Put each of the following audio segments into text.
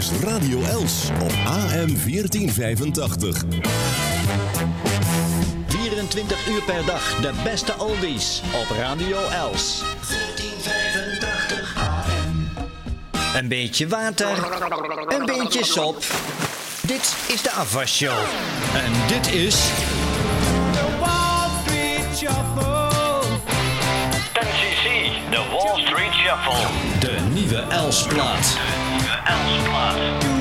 is Radio Els op AM 1485. 24 uur per dag de beste oldies op Radio Els. 1485 AM. Een beetje water, een beetje sop. Dit is de afwasshow. En dit is... The Wall Street Shuffle. NCC, de Wall Street Shuffle. De nieuwe Elsplaat. De nieuwe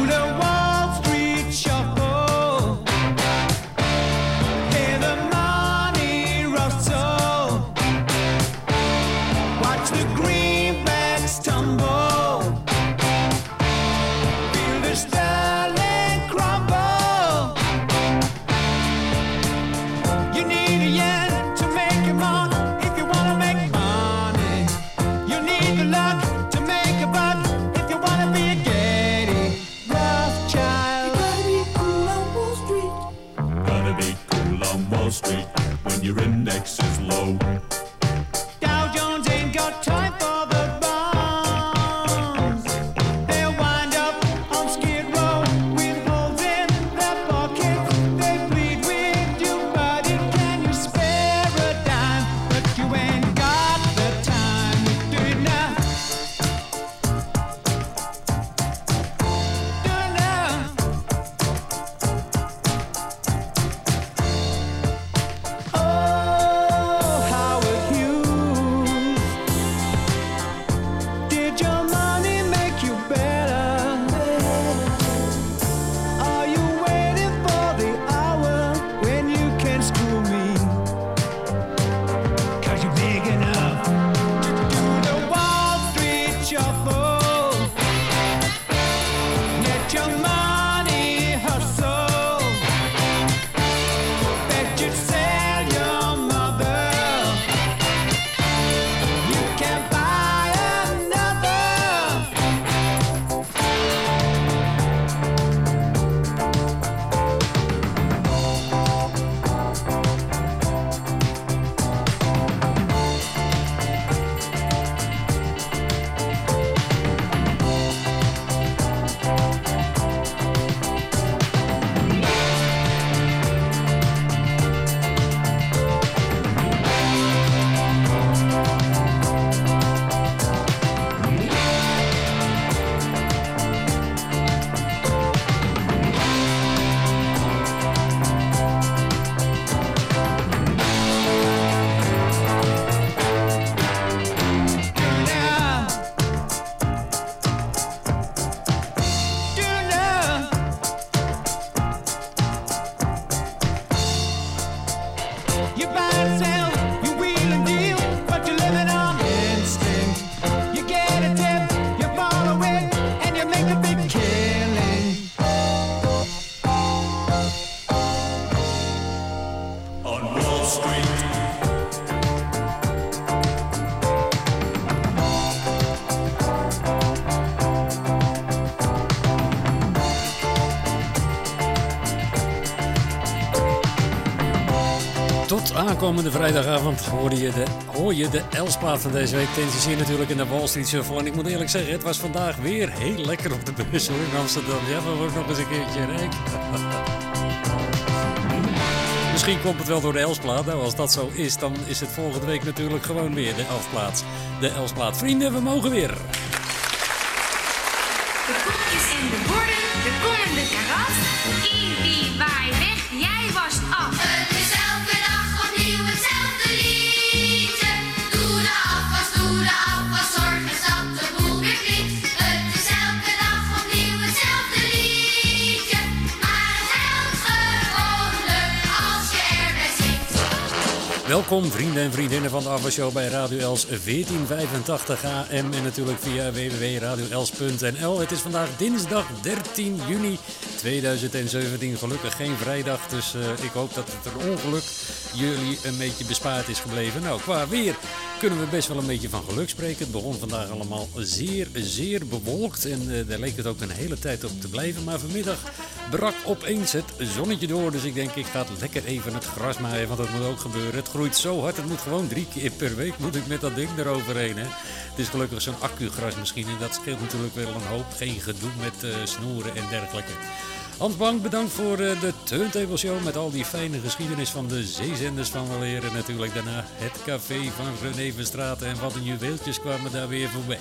Tot aankomende vrijdagavond hoor je de, hoor je de Elsplaat van deze week. Tenzij zie je natuurlijk in de Wall Street Shuffle. En ik moet eerlijk zeggen, het was vandaag weer heel lekker op de bus hoor in Amsterdam. Ja, we worden nog eens een keertje rijk. Misschien komt het wel door de Elsplaat. Nou, als dat zo is, dan is het volgende week natuurlijk gewoon weer de Elsplaat. De Elsplaat. Vrienden, we mogen weer. De koekjes en de borden, de komende karat. Ibi, waai weg, jij wast af. Welkom vrienden en vriendinnen van de Afwashow bij Radio Els 1485 AM en natuurlijk via www.radioels.nl. Het is vandaag dinsdag 13 juni 2017. Gelukkig geen vrijdag, dus eh, ik hoop dat het een ongeluk jullie een beetje bespaard is gebleven. Nou, qua weer kunnen we best wel een beetje van geluk spreken. Het begon vandaag allemaal zeer, zeer bewolkt. En eh, daar leek het ook een hele tijd op te blijven. Maar vanmiddag brak opeens het zonnetje door. Dus ik denk, ik ga lekker even het gras maaien. Want dat moet ook gebeuren. Het groeit zo hard. Het moet gewoon drie keer per week moet ik met dat ding eroverheen. Hè. Het is gelukkig zo'n accugras misschien. En dat scheelt natuurlijk wel een hoop. Geen gedoe met eh, snoeren en dergelijke. Hans Bank, bedankt voor eh, de Turntable Show met al die fijne geschiedenis van de zeezenders van weleer. En natuurlijk daarna het café van René Verstraeten en wat een juweeltjes kwamen daar weer voorbij.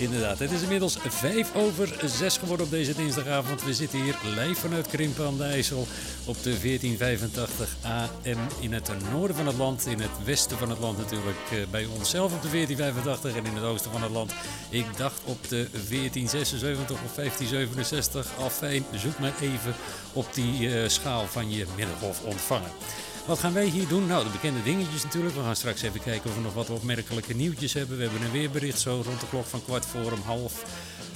Inderdaad, het is inmiddels vijf over zes geworden op deze dinsdagavond. We zitten hier live vanuit Krimpen aan de IJssel op de 1485 AM in het noorden van het land. In het westen van het land natuurlijk eh, bij onszelf op de 1485 en in het oosten van het land. Ik dacht op de 1476 of 1567. Afijn, zoek maar even op die eh, schaal van je middengolf ontvangen. Wat gaan wij hier doen? Nou, de bekende dingetjes natuurlijk. We gaan straks even kijken of we nog wat opmerkelijke nieuwtjes hebben. We hebben een weerbericht zo rond de klok van kwart voor om half.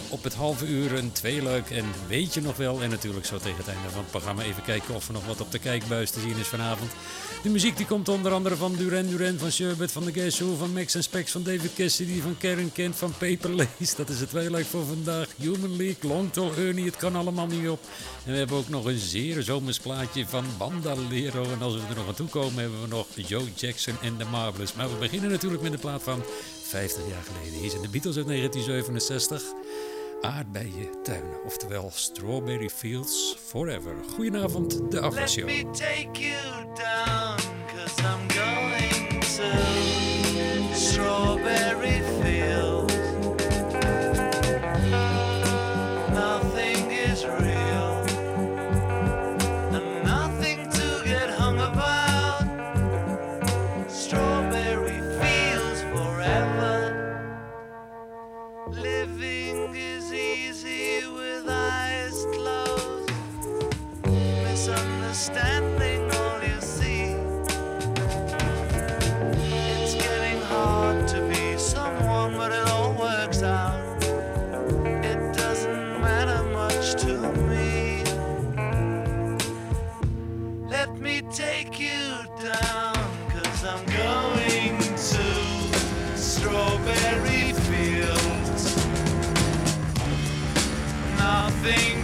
Op het halve uur een tweeluik en weet je nog wel. En natuurlijk zo tegen het einde van het programma even kijken of er nog wat op de kijkbuis te zien is vanavond. De muziek die komt onder andere van Duran Duran, van Sherbet, van de Guess Who, van Max Specs, van David Cassidy, van Karen Kent, van Paper Lace. Dat is het tweeluik voor vandaag. Human League, Long Tall Ernie, het kan allemaal niet op. En we hebben ook nog een zeer zomers plaatje van Bandalero. En als we er nog aan toe komen hebben we nog Joe Jackson en The Marvelous. Maar we beginnen natuurlijk met de plaat van 50 jaar geleden. Hier zijn de Beatles uit 1967. Aardbeientuinen, oftewel Strawberry Fields Forever. Goedenavond, de afwasshow. Let me take you down, I'm going to strawberry fields. Fields. Nothing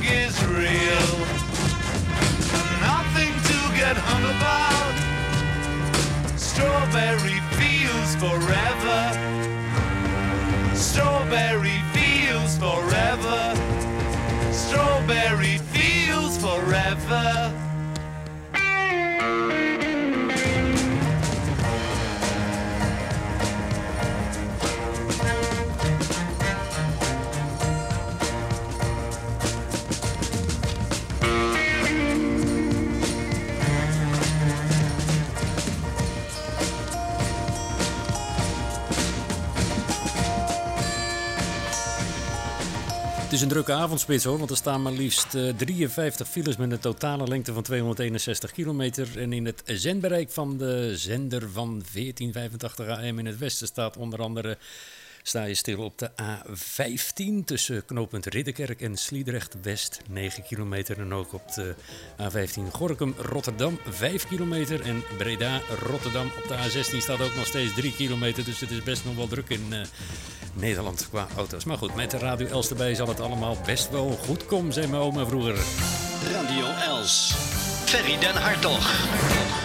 Strawberry fields forever. Strawberry fields forever. Is een drukke avondspits hoor, want er staan maar liefst eh, 53 files met een totale lengte van 261 kilometer. En in het zendbereik van de zender van 1485 AM in het westen staat onder andere... Sta je stil op de A15 tussen knooppunt Ridderkerk en Sliedrecht West 9 kilometer. En ook op de A15 Gorkum Rotterdam 5 kilometer. En Breda Rotterdam op de A16 staat ook nog steeds 3 kilometer. Dus het is best nog wel druk in eh, Nederland qua auto's. Maar goed, met de Radio Els erbij zal het allemaal best wel goed komen, zei mijn oma vroeger. Radio Els. Ferry den Hartog.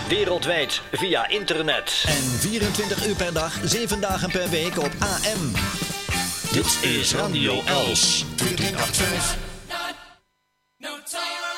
Wereldwijd via internet. En 24 uur per dag, 7 dagen per week op AM. Dit is Radio Els. 1485.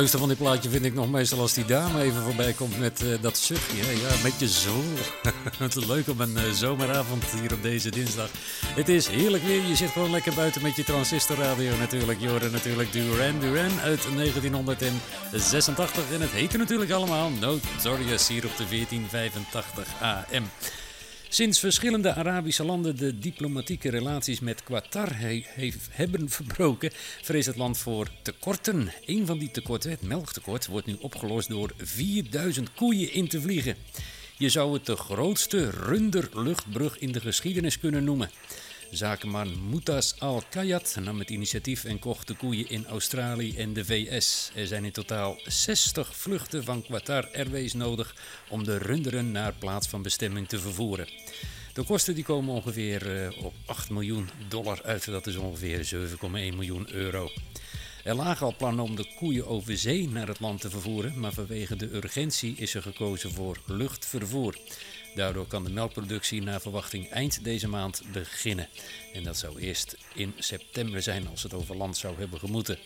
Leukste van dit plaatje vind ik nog meestal als die dame even voorbij komt met eh, dat zuchtje. Ja, een beetje zo. het is leuk op een eh, zomeravond hier op deze dinsdag. Het is heerlijk weer. Je zit gewoon lekker buiten met je transistorradio natuurlijk. Je hoorde natuurlijk Duran Duran uit 1986. En het heette natuurlijk allemaal Notorious hier op de 1485 AM. Sinds verschillende Arabische landen de diplomatieke relaties met Qatar he- heeft- hebben verbroken, vreest het land voor tekorten. Een van die tekorten, het melktekort, wordt nu opgelost door 4000 koeien in te vliegen. Je zou het de grootste runderluchtbrug in de geschiedenis kunnen noemen. Zakenman Mutas Al-Kayat nam het initiatief en kocht de koeien in Australië en de VS. Er zijn in totaal 60 vluchten van Qatar Airways nodig om de runderen naar plaats van bestemming te vervoeren. De kosten die komen ongeveer eh, op 8 miljoen dollar uit, dat is ongeveer 7,1 miljoen euro. Er lagen al plannen om de koeien over zee naar het land te vervoeren, maar vanwege de urgentie is er gekozen voor luchtvervoer. Daardoor kan de melkproductie naar verwachting eind deze maand beginnen. En dat zou eerst in september zijn als het over land zou hebben gemoeten.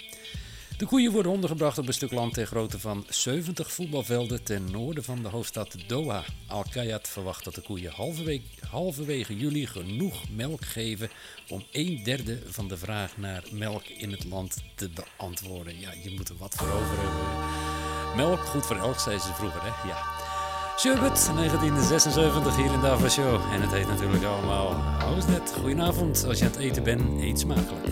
De koeien worden ondergebracht op een stuk land ter grootte van 70 voetbalvelden ten noorden van de hoofdstad Doha. Al-Kayat verwacht dat de koeien halverwege, halverwege juli genoeg melk geven om een derde van de vraag naar melk in het land te beantwoorden. Ja, je moet er wat voor over hebben. Melk, goed voor elk, zei ze vroeger, hè? Ja. Sherbet, 1976 hier in de Show. En het heet natuurlijk allemaal How's That? Goedenavond, als je aan het eten bent, eet smakelijk.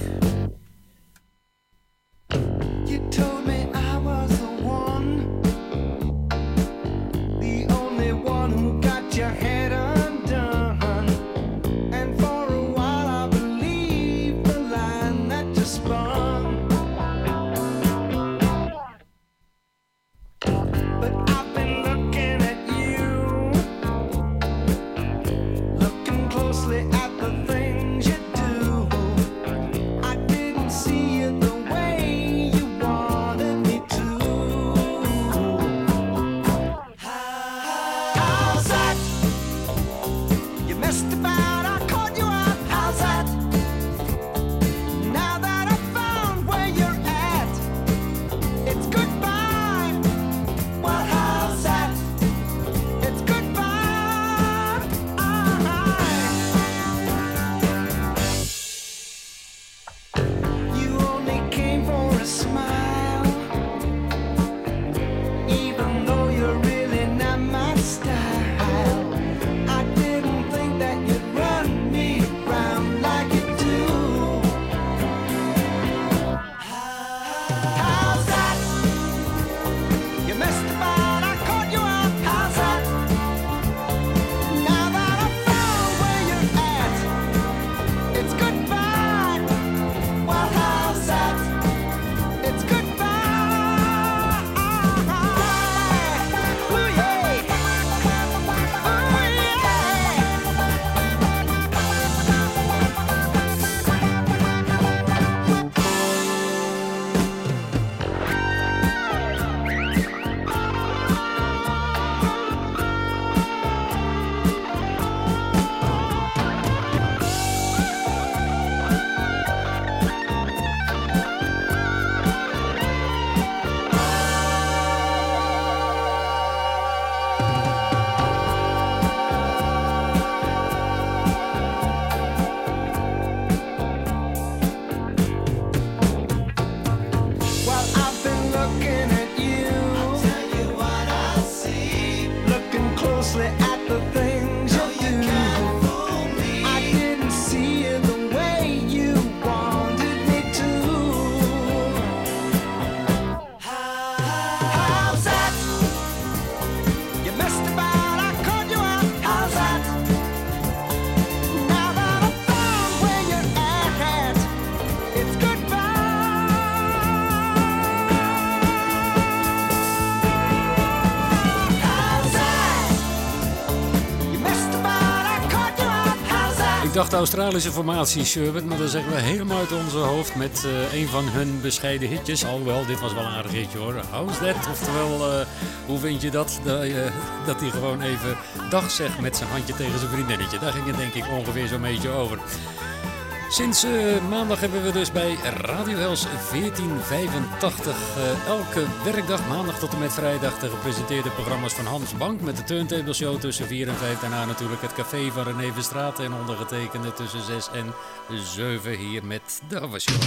Ik dacht Australische formatie Sherbet, maar dat zeggen we helemaal uit onze hoofd met eh, een van hun bescheiden hitjes. Alhoewel, dit was wel een aardig hitje hoor. How's that? Oftewel, eh, hoe vind je dat? Je- dat hij gewoon even dag zegt met zijn handje tegen zijn vriendinnetje. Daar ging het denk ik ongeveer zo'n beetje over. Sinds eh, maandag hebben we dus bij Radio Els 1485 eh, elke werkdag, maandag tot en met vrijdag, de gepresenteerde programma's van Hans Bank met de Turntable Show tussen 4 en 5. Daarna natuurlijk het café van René Verstraat en ondergetekende tussen 6 en 7 hier met de Ava Show.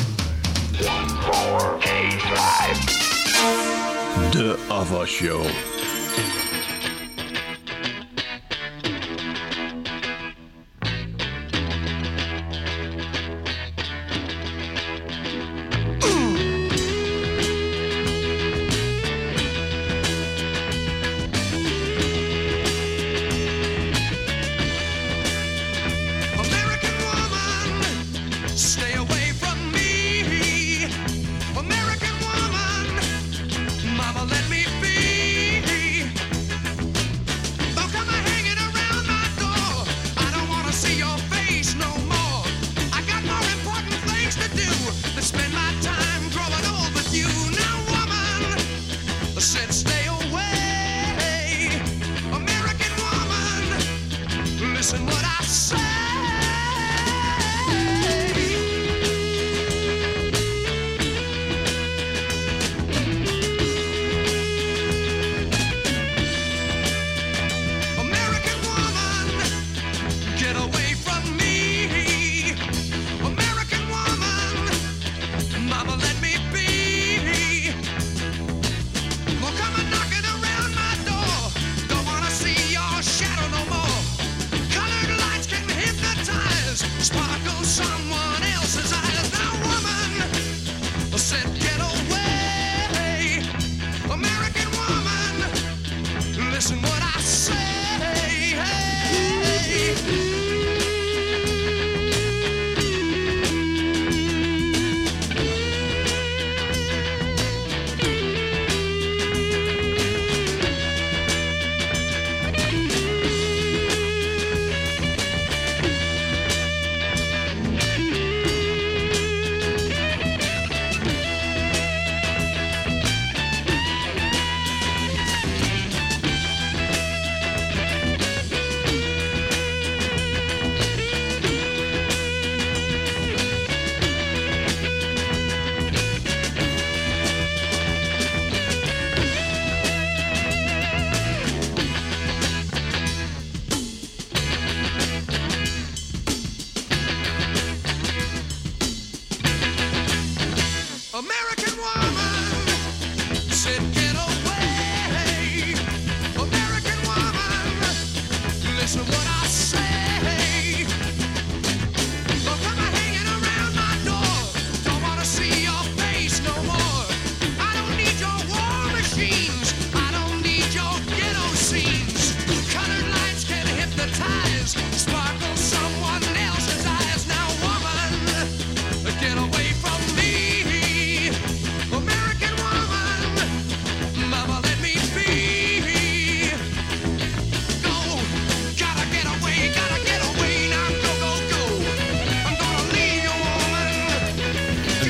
De Ava Show.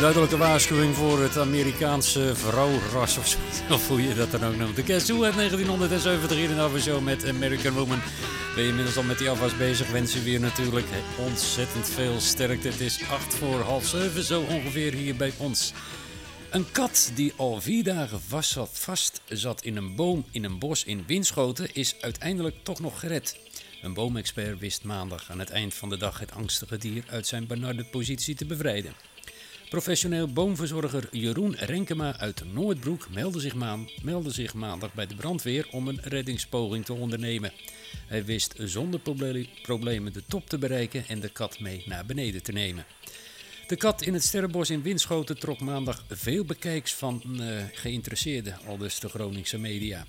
Duidelijke waarschuwing voor het Amerikaanse vrouwras of zo, hoe je dat dan ook noemt. De Guess Who uit 1970 hier in de Avashow met American Woman. Ben je inmiddels al met die afwas bezig? Wensen we je natuurlijk ontzettend veel sterkte. Het is acht voor half zeven, zo ongeveer hier bij ons. Een kat die al vier dagen vast zat, vast zat in een boom in een bos in Winschoten is uiteindelijk toch nog gered. Een boomexpert wist maandag aan het eind van de dag het angstige dier uit zijn benarde positie te bevrijden. Professioneel boomverzorger Jeroen Renkema uit Noordbroek meldde zich, maandag bij de brandweer om een reddingspoging te ondernemen. Hij wist zonder proble- problemen de top te bereiken en de kat mee naar beneden te nemen. De kat in het Sterrenbos in Winschoten trok maandag veel bekijks van eh, geïnteresseerden, aldus de Groningse media.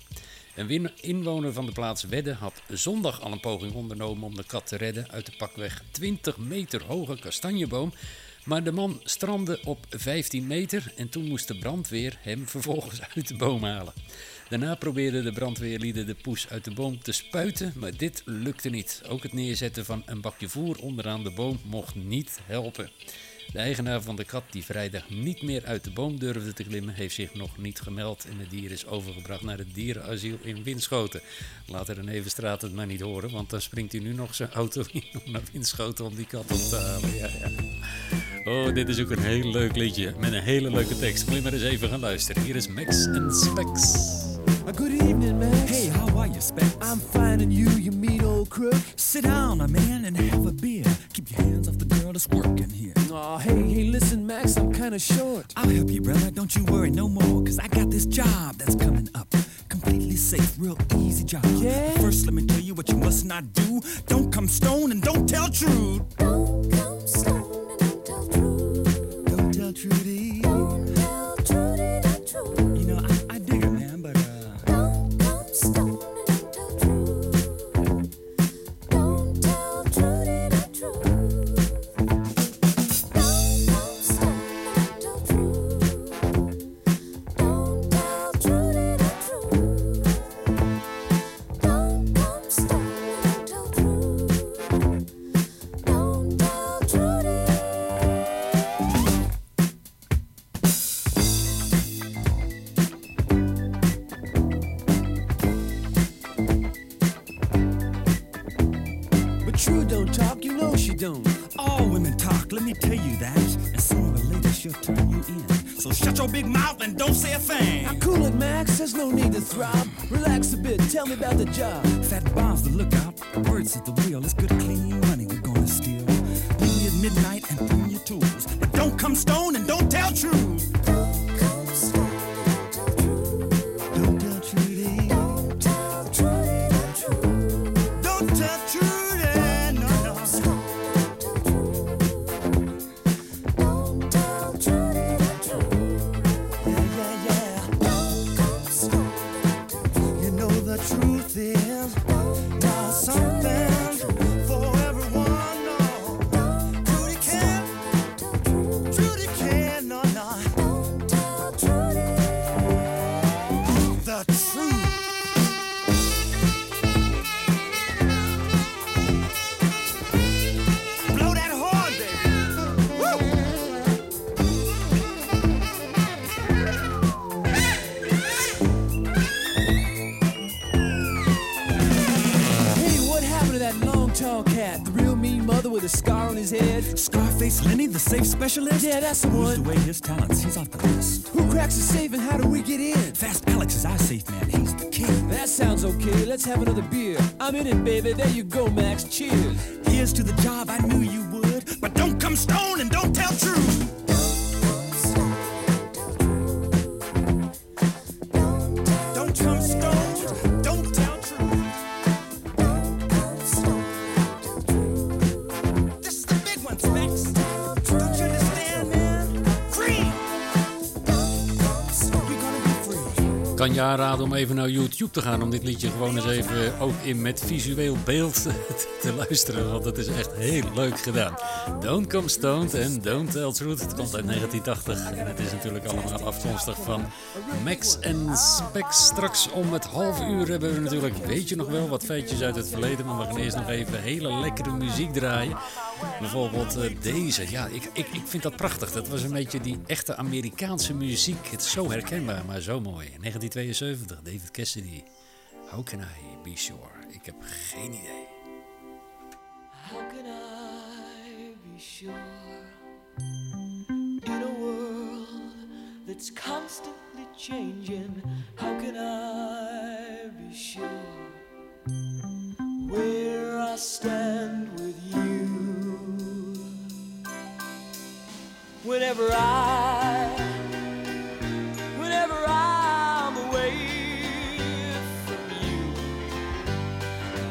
Een inwoner van de plaats Wedde had zondag al een poging ondernomen om de kat te redden uit de pakweg 20 meter hoge kastanjeboom. Maar de man strandde op 15 meter en toen moest de brandweer hem vervolgens uit de boom halen. Daarna probeerden de brandweerlieden de poes uit de boom te spuiten, maar dit lukte niet. Ook het neerzetten van een bakje voer onderaan de boom mocht niet helpen. De eigenaar van de kat, die vrijdag niet meer uit de boom durfde te klimmen, heeft zich nog niet gemeld en het dier is overgebracht naar het dierenasiel in Winschoten. Laat een Evenstraat het maar niet horen, want dan springt hij nu nog zijn auto in om naar Winschoten om die kat op te halen. Ja, ja. Oh, dit is ook een heel leuk liedje met een hele leuke tekst. Moet je maar eens even gaan luisteren. Hier is Max and Specs. Good evening, Max. Hey, how are you, Specs? I'm fine, and you, you mean old crook? Sit down, my man, and have a beer. Keep your hands off the girl that's working here. Oh, hey, hey, listen, Max, I'm kinda short. I'll help you, brother. Don't you worry no more, cause I got this job that's coming up. Completely safe, real easy job. Yeah? First, let me tell you what you must not do. Don't come stone and don't tell truth. Don't come me tell you that. And sooner or later she'll turn you in. So shut your big mouth and don't say a thing. Now cool it, Max, there's no need to throb. Relax a bit, tell me about the job. Fat Bob's the lookout. Words at the specialist? Yeah, that's the Who's the way his talents, he's off the list. Who cracks the safe and how do we get in? Fast Alex is our safe man, he's the king. That sounds okay. Let's have another beer. I'm in it, baby. There you go, Max. Cheers. Here's to the job, Te gaan om dit liedje gewoon eens even ook in met visueel beeld te luisteren, want het is echt heel leuk gedaan. Don't Come Stoned en Don't Tell Truth. Het komt uit 1980 en het is natuurlijk allemaal afkomstig van Max en Specs. Straks om het half uur hebben we natuurlijk, weet je nog wel, wat feitjes uit het verleden, maar we gaan eerst nog even hele lekkere muziek draaien. Bijvoorbeeld eh, deze. Ja, ik, ik, ik vind dat prachtig. Dat was een beetje die echte Amerikaanse muziek. Het is zo herkenbaar, maar zo mooi. 1972, David Cassidy. How can I be sure? Ik heb geen idee. How can I be sure in a world that's constantly changing? How can I be sure where I stand Whenever I, whenever I'm away from you,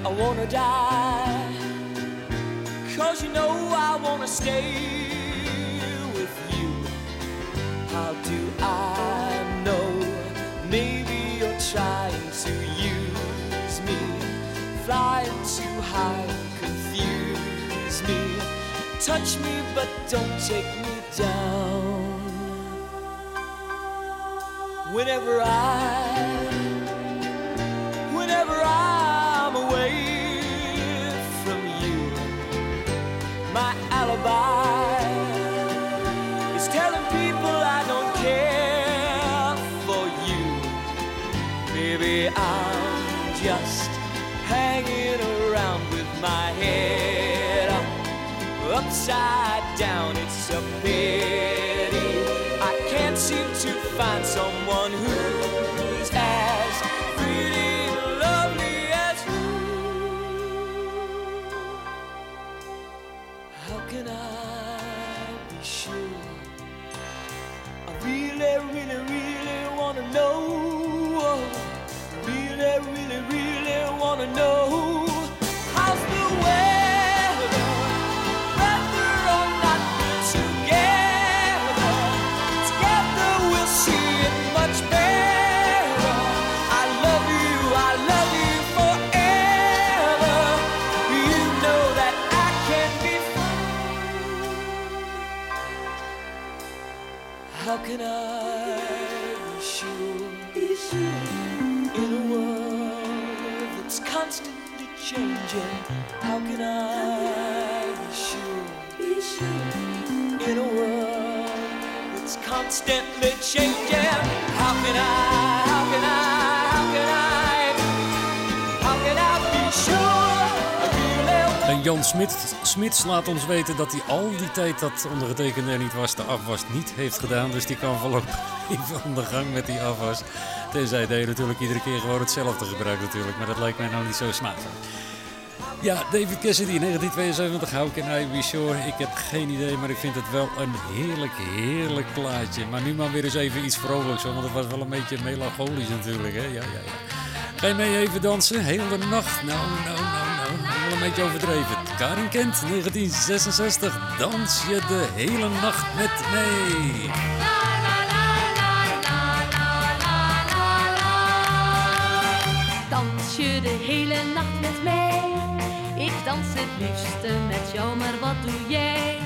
I wanna die. Cause you know I wanna stay Touch me, but don't take me down. Whenever I, up, Jan Smit, Smits laat ons weten dat hij al die tijd dat ondergetekende er niet was, de afwas niet heeft gedaan. Dus die kan voorlopig even aan de gang met die afwas. Tenzij hij natuurlijk iedere keer gewoon hetzelfde gebruikt natuurlijk. Maar dat lijkt mij nou niet zo smakelijk. Ja, David Cassidy, 1972, How Can I Be Sure? Ik heb geen idee, maar ik vind het wel een heerlijk, heerlijk plaatje. Maar nu maar weer eens even iets vrolijks, want het was wel een beetje melancholisch natuurlijk. Hè? Ja, ja, ja. Ga je mee even dansen? Heel de nacht? Nou, nou, nou, nou. Wel een beetje overdreven. Karin Kent, 1966. Dans je de hele nacht met mee. Dans je de hele nacht met mij? Ik dans het liefste met jou, maar wat doe jij?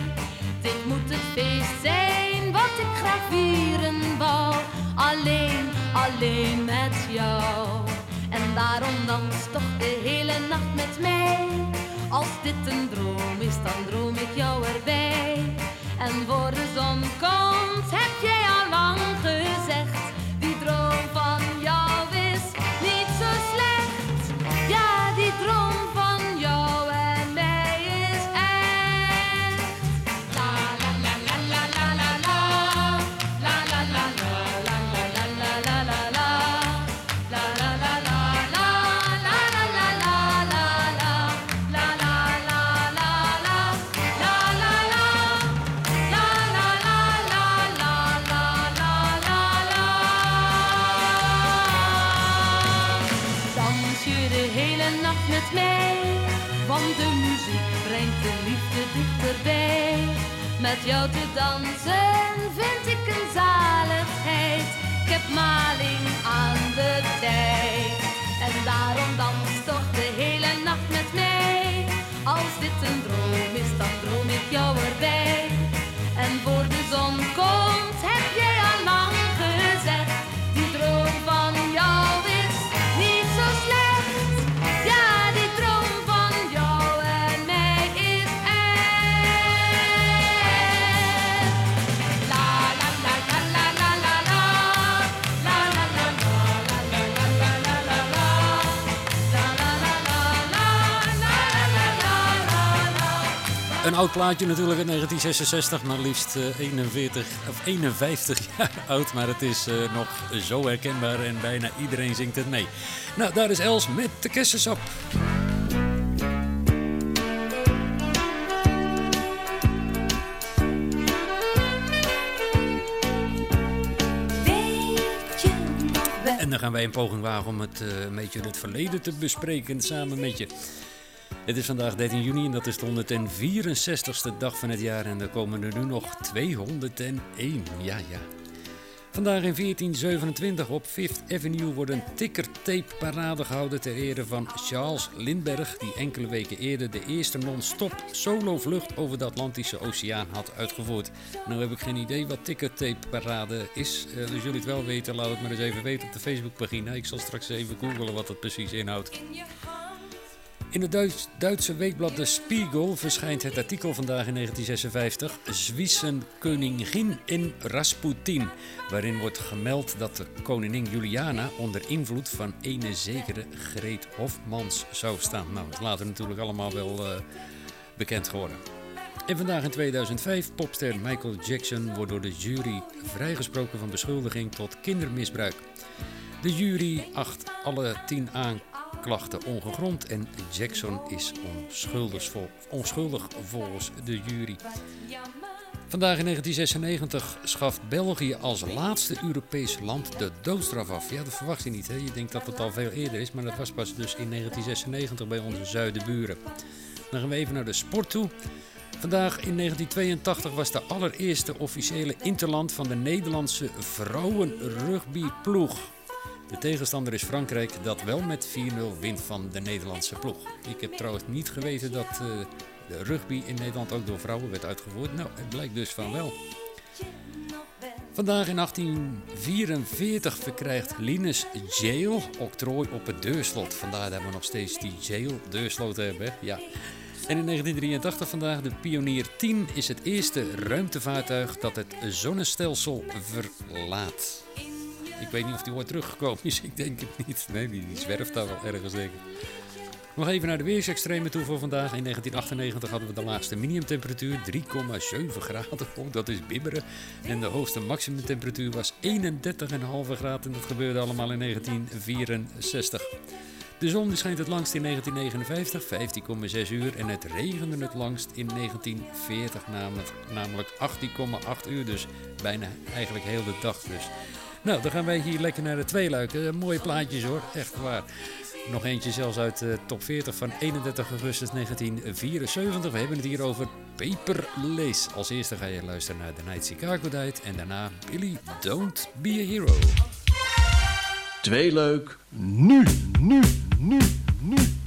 Dit moet het feest zijn wat ik graag vieren wou. Alleen, alleen met jou. En daarom dans toch de hele nacht met mij. Als dit een droom is, dan droom ik jou erbij. En voor Met jou te dansen vind ik een zaligheid. Ik heb maling aan de tijd. En daarom dans toch de hele nacht met mij. Als dit een droom is, dan droom ik jou erbij. Een oud plaatje natuurlijk uit 1966, maar liefst eh, 41 of 51 jaar oud. Maar het is eh, nog zo herkenbaar en bijna iedereen zingt het mee. Nou, daar is Els met de kessensap. En dan gaan wij een poging wagen om het, eh, een beetje het verleden te bespreken samen met je. Het is vandaag 13 juni en dat is de 164ste dag van het jaar. En er komen er nu nog 201. Ja, ja. Vandaag in 1427 op Fifth Avenue wordt een ticker-tape parade gehouden ter ere van Charles Lindbergh, die enkele weken eerder de eerste non-stop solo-vlucht over de Atlantische Oceaan had uitgevoerd. Nou heb ik geen idee wat ticker-tape parade is. Eh, dus jullie het wel weten, laat het maar eens even weten op de Facebookpagina. Ik zal straks even googlen wat het precies inhoudt. In het Duits- Duitse weekblad De Spiegel verschijnt het artikel vandaag in 1956 Zwiessen koningin in Rasputin, waarin wordt gemeld dat de koningin Juliana onder invloed van ene zekere Greet Hofmans zou staan. Nou, dat is later natuurlijk allemaal wel eh, bekend geworden. En vandaag in 2005, popster Michael Jackson wordt door de jury vrijgesproken van beschuldiging tot kindermisbruik. De jury acht alle tien aanklachten ongegrond en Jackson is onschuldig, onschuldig volgens de jury. Vandaag in 1996 schaft België als laatste Europees land de doodstraf af. Ja, dat verwacht je niet. Hè? Je denkt dat het al veel eerder is, maar dat was pas dus in 1996 bij onze zuidenburen. Dan gaan we even naar de sport toe. Vandaag in 1982 was de allereerste officiële interland van de Nederlandse vrouwenrugbyploeg. De tegenstander is Frankrijk, dat wel met 4-0 wint van de Nederlandse ploeg. Ik heb trouwens niet geweten dat eh, de rugby in Nederland ook door vrouwen werd uitgevoerd. Nou, het blijkt dus van wel. Vandaag in 1844 verkrijgt Linus Jail octrooi op het deurslot. Vandaar dat we nog steeds die Jail deursloot hebben. Ja. En in 1983 vandaag de Pionier 10 is het eerste ruimtevaartuig dat het zonnestelsel verlaat. Ik weet niet of die ooit teruggekomen is, ik denk het niet. Nee, die, zwerft daar wel ergens zeker. Nog even naar de weersextremen toe voor vandaag. In 1998 hadden we de laagste minimumtemperatuur 3,7 graden. Oh, dat is bibberen. En de hoogste maximumtemperatuur was 31,5 graden. En dat gebeurde allemaal in 1964. De zon schijnt het langst in 1959, 15,6 uur. En het regende het langst in 1940, namelijk, namelijk 18,8 uur. Dus bijna eigenlijk heel de dag dus. Nou, dan gaan wij hier lekker naar de tweeluik. Eh, mooie plaatjes hoor, echt waar. Nog eentje zelfs uit de top 40 van 31 augustus 1974. We hebben het hier over Paper Lace. Als eerste ga je luisteren naar The Night Chicago Died. En daarna Billy Don't Be a Hero. Tweeluik, nu, nu, nu, nu.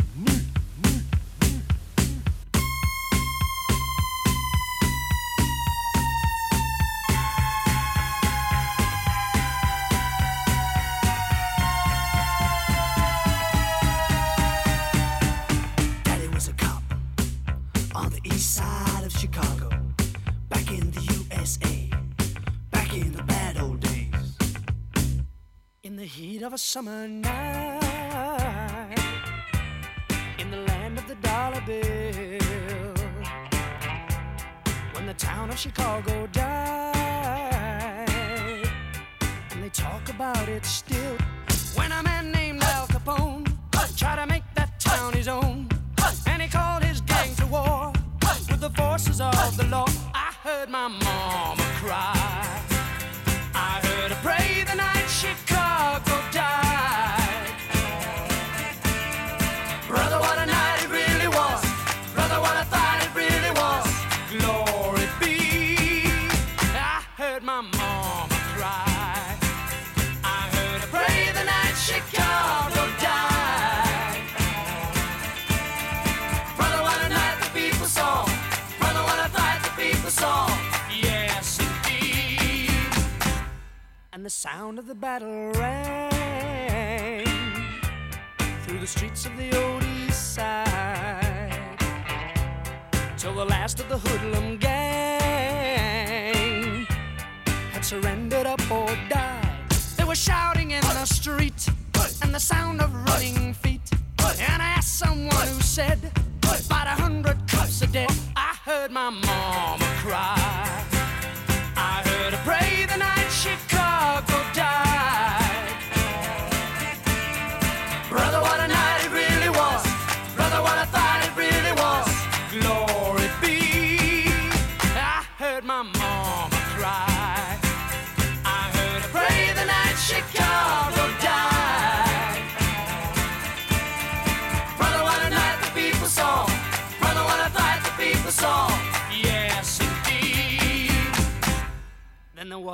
Summer night, in the land of the dollar bill, when the town of Chicago died, and they talk about it still. When a man named Al Capone tried to make that town his own, and he called his gang to war with the forces of the law. I heard my mama sound of the battle rang through the streets of the old east side till the last of the hoodlum gang had surrendered up or died. They were shouting in the street and the sound of running feet. And I asked someone who said, about a hundred cups a day. I heard my mama cry. I heard a prayer.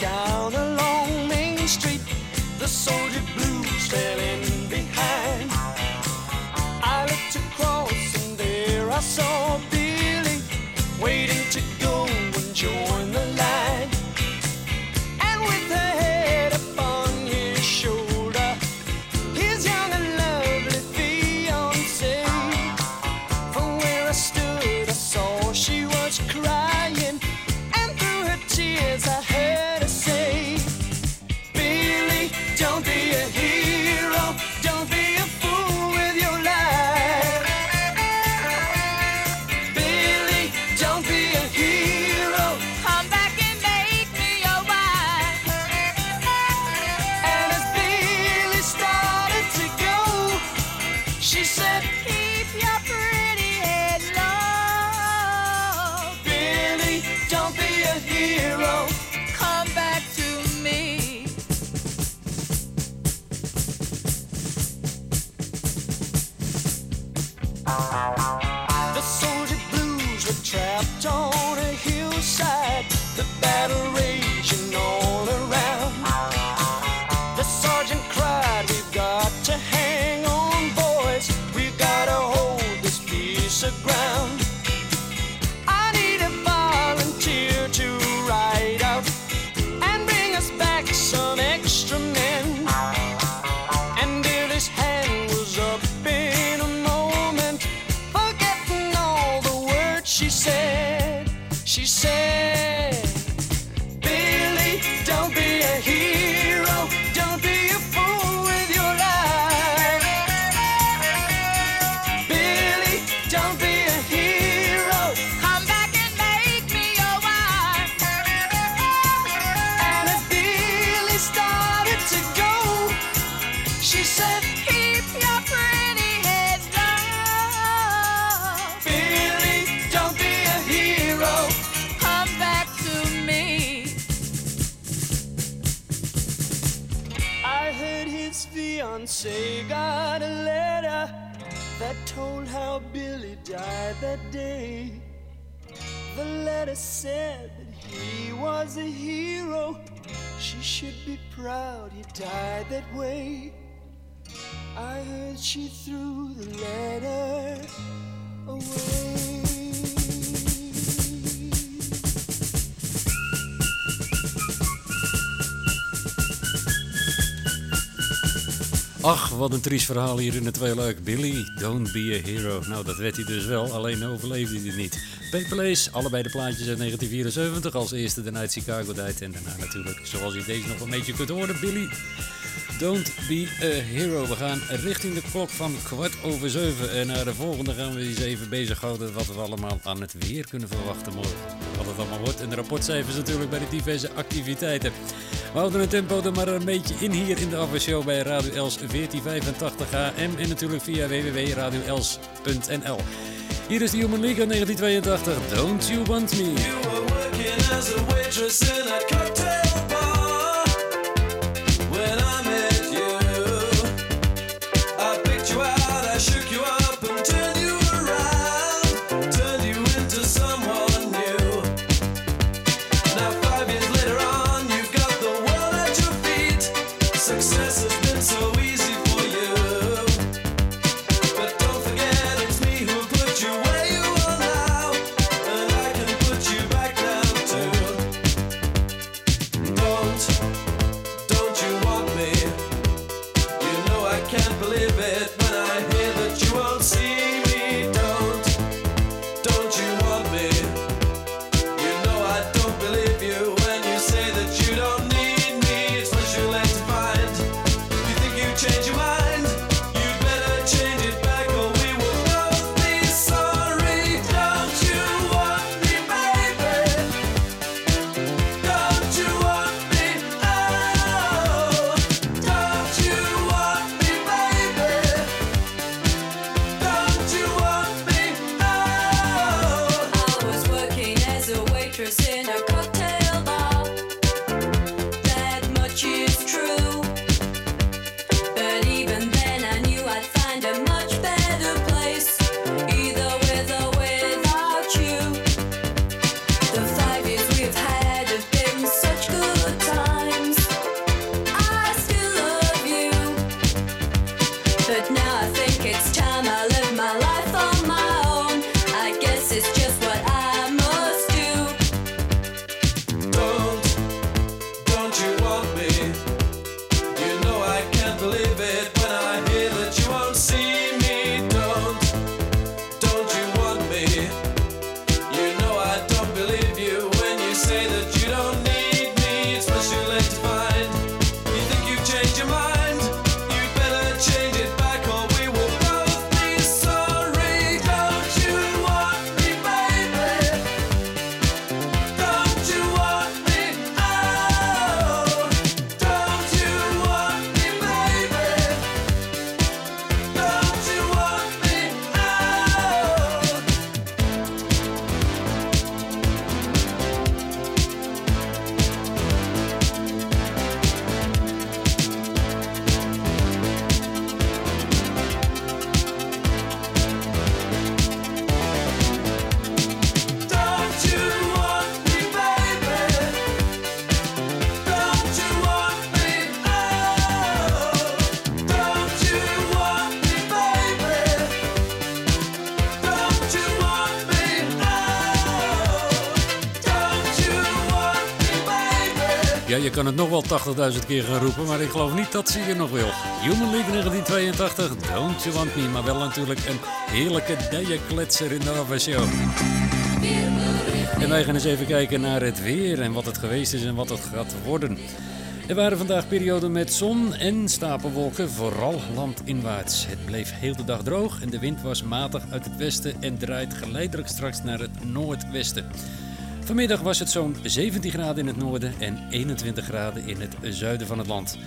down along Main Street, the soldier blues fell in. She got a letter that told how Billy died that day. The letter said that he was a hero. She should be proud he died that way. I heard she threw the letter away. Ach, wat een triest verhaal hier in het tweeluik. Billy, don't be a hero. Nou, dat werd hij dus wel, alleen overleefde hij het niet. Paper Lace, allebei de plaatjes uit 1974. Als eerste de Night Chicago Died. En daarna natuurlijk, zoals je deze nog een beetje kunt horen, Billy, don't be a hero. We gaan richting de klok van kwart over zeven. En naar de volgende gaan we eens even bezighouden wat we allemaal aan het weer kunnen verwachten morgen. Wat het allemaal wordt. En de rapportcijfers natuurlijk bij de diverse activiteiten. We houden het tempo er maar een beetje in hier in de afwasshow bij Radio Els 1485 AM en natuurlijk via www.radioels.nl. Hier is de Human League uit 1982, Don't You Want Me. working as a waitress in a cocktail bar. Je kan het nog wel 80.000 keer gaan roepen, maar ik geloof niet dat ze je nog wil. Human League 1982, Don't You Want Me, maar wel natuurlijk een heerlijke dijenkletser in de Show. En wij gaan eens even kijken naar het weer en wat het geweest is en wat het gaat worden. Er waren vandaag perioden met zon en stapelwolken, vooral landinwaarts. Het bleef heel de dag droog en de wind was matig uit het westen en draait geleidelijk straks naar het noordwesten. Vanmiddag was het zo'n 17 graden in het noorden en 21 graden in het zuiden van het land.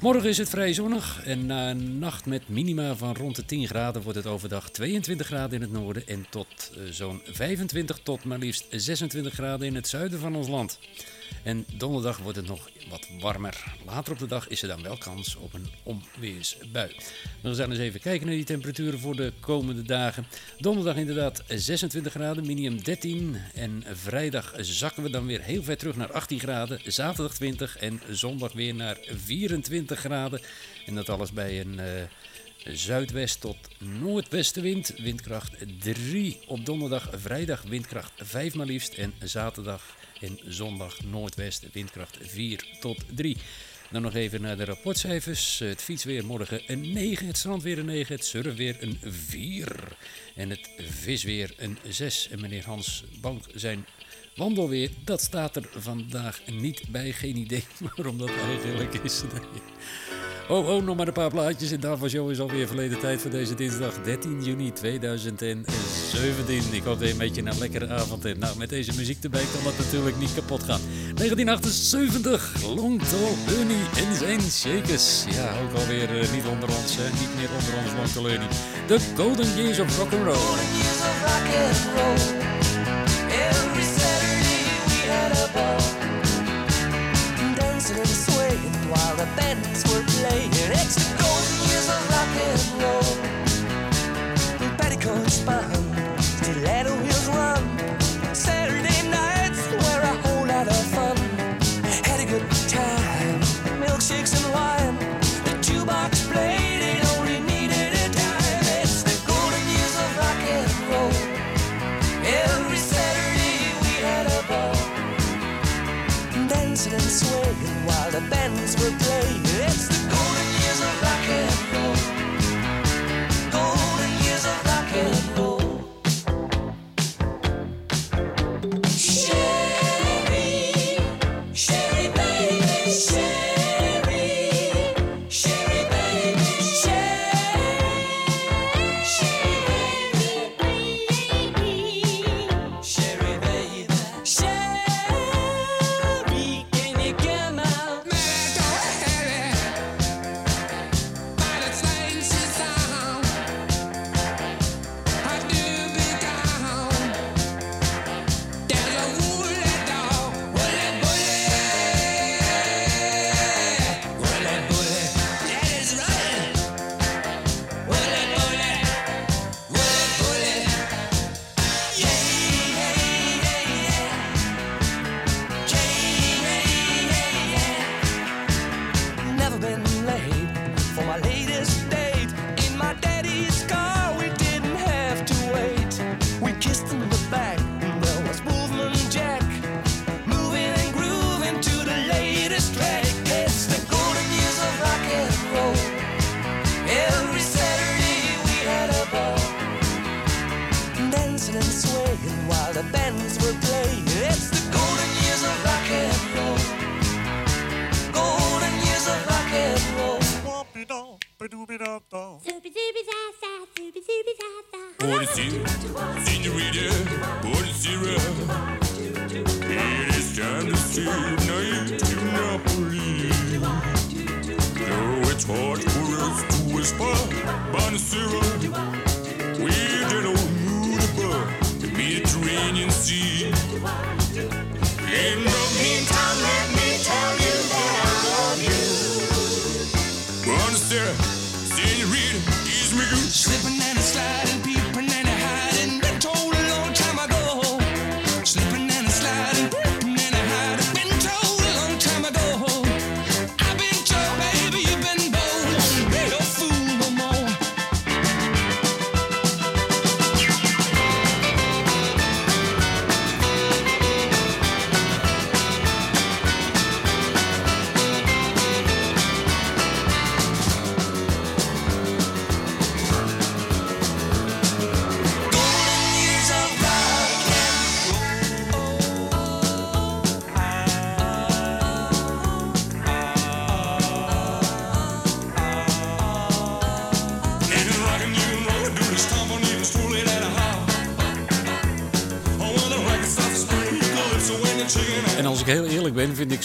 Morgen is het vrij zonnig en na een nacht met minima van rond de 10 graden wordt het overdag 22 graden in het noorden en tot eh, zo'n 25 tot maar liefst 26 graden in het zuiden van ons land. En donderdag wordt het nog wat warmer. Later op de dag is er dan wel kans op een onweersbui. We gaan eens even kijken naar die temperaturen voor de komende dagen. Donderdag inderdaad 26 graden, minimum 13. En vrijdag zakken we dan weer heel ver terug naar 18 graden. Zaterdag 20 en zondag weer naar 24 graden. En dat alles bij een... eh, Zuidwest tot noordwestenwind, windkracht 3 op donderdag, vrijdag windkracht 5 maar liefst en zaterdag en zondag noordwest windkracht 4 tot 3. Dan nog even naar de rapportcijfers. Het fietsweer morgen een 9, het strandweer een 9, het surfweer een 4 en het visweer een 6. En meneer Hans Bank zijn wandelweer, dat staat er vandaag niet bij. Geen idee waarom dat eigenlijk is. Nee. Oh, oh, nog maar een paar plaatjes. En daarvoor show is alweer verleden tijd voor deze dinsdag 13 juni 2017. Ik hoop dat je een beetje een lekkere avond hebt. Nou, met deze muziek erbij kan dat natuurlijk niet kapot gaan. 1978, Long Tall Ernie en zijn Shakers. Ja, ook alweer eh, niet onder ons, hè. niet meer onder ons Long Tall. The Golden Years of Rock and Roll. Every Saturday we had a ball, dancing and swaying while the bands were playing. It's the golden years of rock and roll. Petticoats bound, stiletto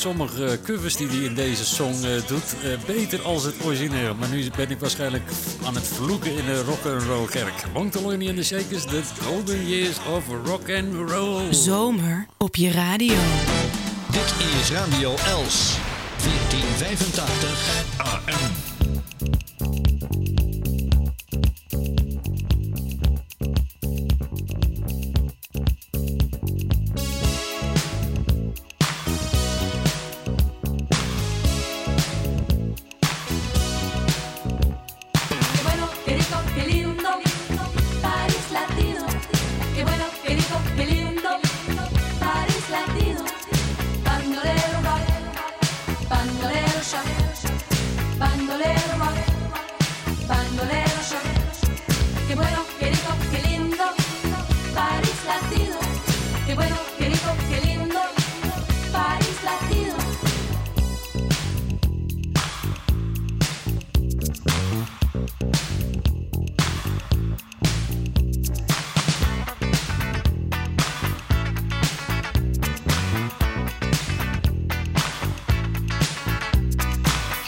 sommige eh, covers die hij in deze song eh, doet eh, beter als het origineel. Maar nu ben ik waarschijnlijk aan het vloeken in de rock and roll kerk. Long Tolony and the Shakers, the golden years of rock and roll. Zomer op je radio. Dit is Radio Els 1485 AM.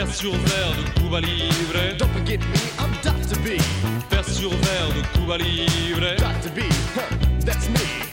Vers sur verre de Cuba Libre. Don't forget me, I'm Dr. B. Vers sur verre de Cuba Libre. Dr. B, huh, that's me.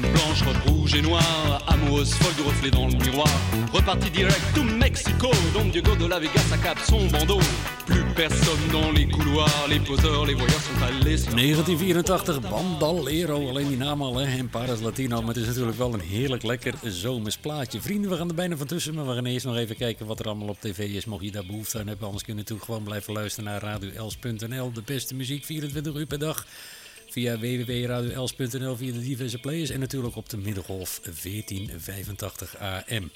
Blanche, rouge et noire, amoureuse folle du reflet dans le miroir. Reparti direct to Mexico, Don Diego de la accap son bandeau. Plus personne dans les couloirs, les poseurs, les voyeurs sont allés. se- 1984, Bandalero, alleen die naam al, hè, en Paris Latino. Maar het is natuurlijk wel een heerlijk lekker zomers plaatje. Vrienden, we gaan er bijna van tussen, maar we gaan eerst nog even kijken wat er allemaal op tv is. Mocht je daar behoefte aan hebben, anders kun je natuurlijk gewoon blijven luisteren naar radioels.nl. De beste muziek, 24 uur per dag. Via www.radioels.nl, via de diverse players en natuurlijk op de Middengolf 1485 AM.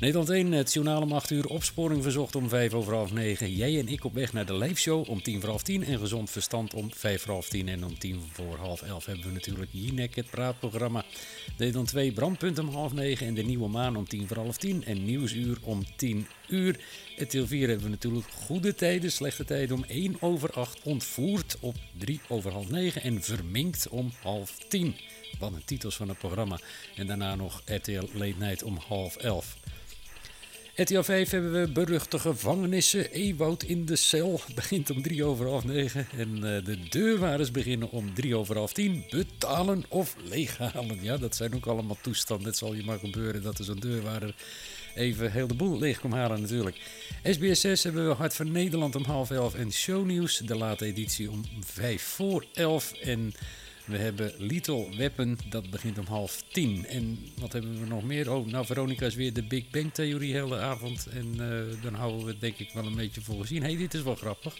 Nederland 1, het journaal om 8 uur, opsporing verzocht om 5 over half 9. Jij en ik op weg naar de live-show om 10 voor half 10 en gezond verstand om 5 voor half 10. En om 10 voor half 11 hebben we natuurlijk Jinek, het praatprogramma. Nederland 2, brandpunt om half 9 en de nieuwe maan om 10 voor half 10. En nieuwsuur om 10 uur. Het deel 4 hebben we natuurlijk goede tijden, slechte tijden om 1 over 8. Ontvoerd op 3 over half 9 en verminkt om half 10. Wat een titels van het programma. En daarna nog RTL Late Night om half 11. RTL 5 hebben we beruchte gevangenissen. Ewoud in de cel begint om 3 over half 9. En eh, de deurwaarders beginnen om 3 over half 10. Betalen of leeghalen. Ja, dat zijn ook allemaal toestanden. Het zal je maar gebeuren dat er zo'n deurwaarder even heel de boel leeg komt halen natuurlijk. SBS 6 hebben we Hart van Nederland om half 11. En shownieuws, de late editie om 5 voor 11. En we hebben Little Weapon, dat begint om half tien. En wat hebben we nog meer? Oh, nou, Veronica is weer de Big Bang Theorie hele avond. En eh, dan houden we het denk ik wel een beetje voor gezien. Hé, hey, dit is wel grappig.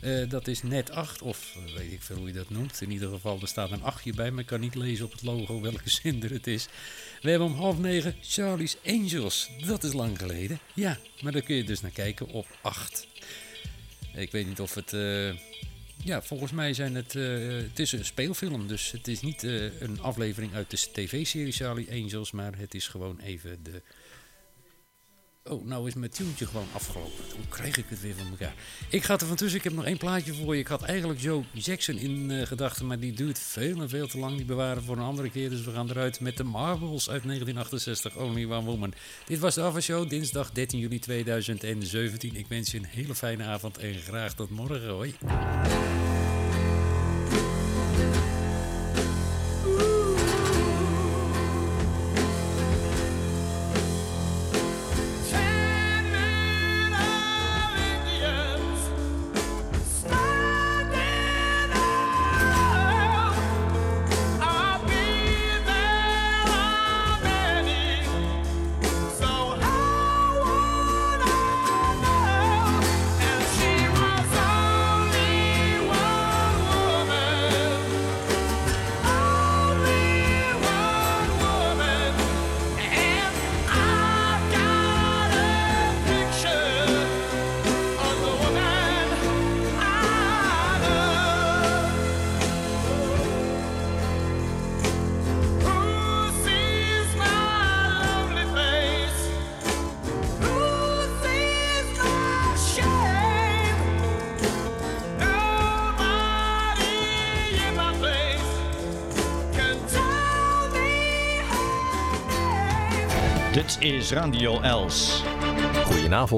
Eh, dat is net 8, of eh, weet ik veel hoe je dat noemt. In ieder geval, er staat een 8 bij, maar ik kan niet lezen op het logo welke zender het is. We hebben om half negen Charlie's Angels. Dat is lang geleden. Ja, maar daar kun je dus naar kijken op 8. Ik weet niet of het... ja, volgens mij zijn het, eh, het is een speelfilm, dus het is niet eh, een aflevering uit de tv-serie Charlie Angels, maar het is gewoon even de Oh, nou is mijn tuentje gewoon afgelopen. Hoe krijg ik het weer van elkaar? Ik ga er van tussen. Ik heb nog één plaatje voor je. Ik had eigenlijk Joe Jackson in eh, gedachten, maar die duurt veel en veel te lang. Die bewaren voor een andere keer. Dus we gaan eruit met de Marbles uit 1968. Only One Woman. Dit was de Ava Show, dinsdag 13 juli 2017. Ik wens je een hele fijne avond en graag tot morgen. Hoi. Radio Els. Goedenavond.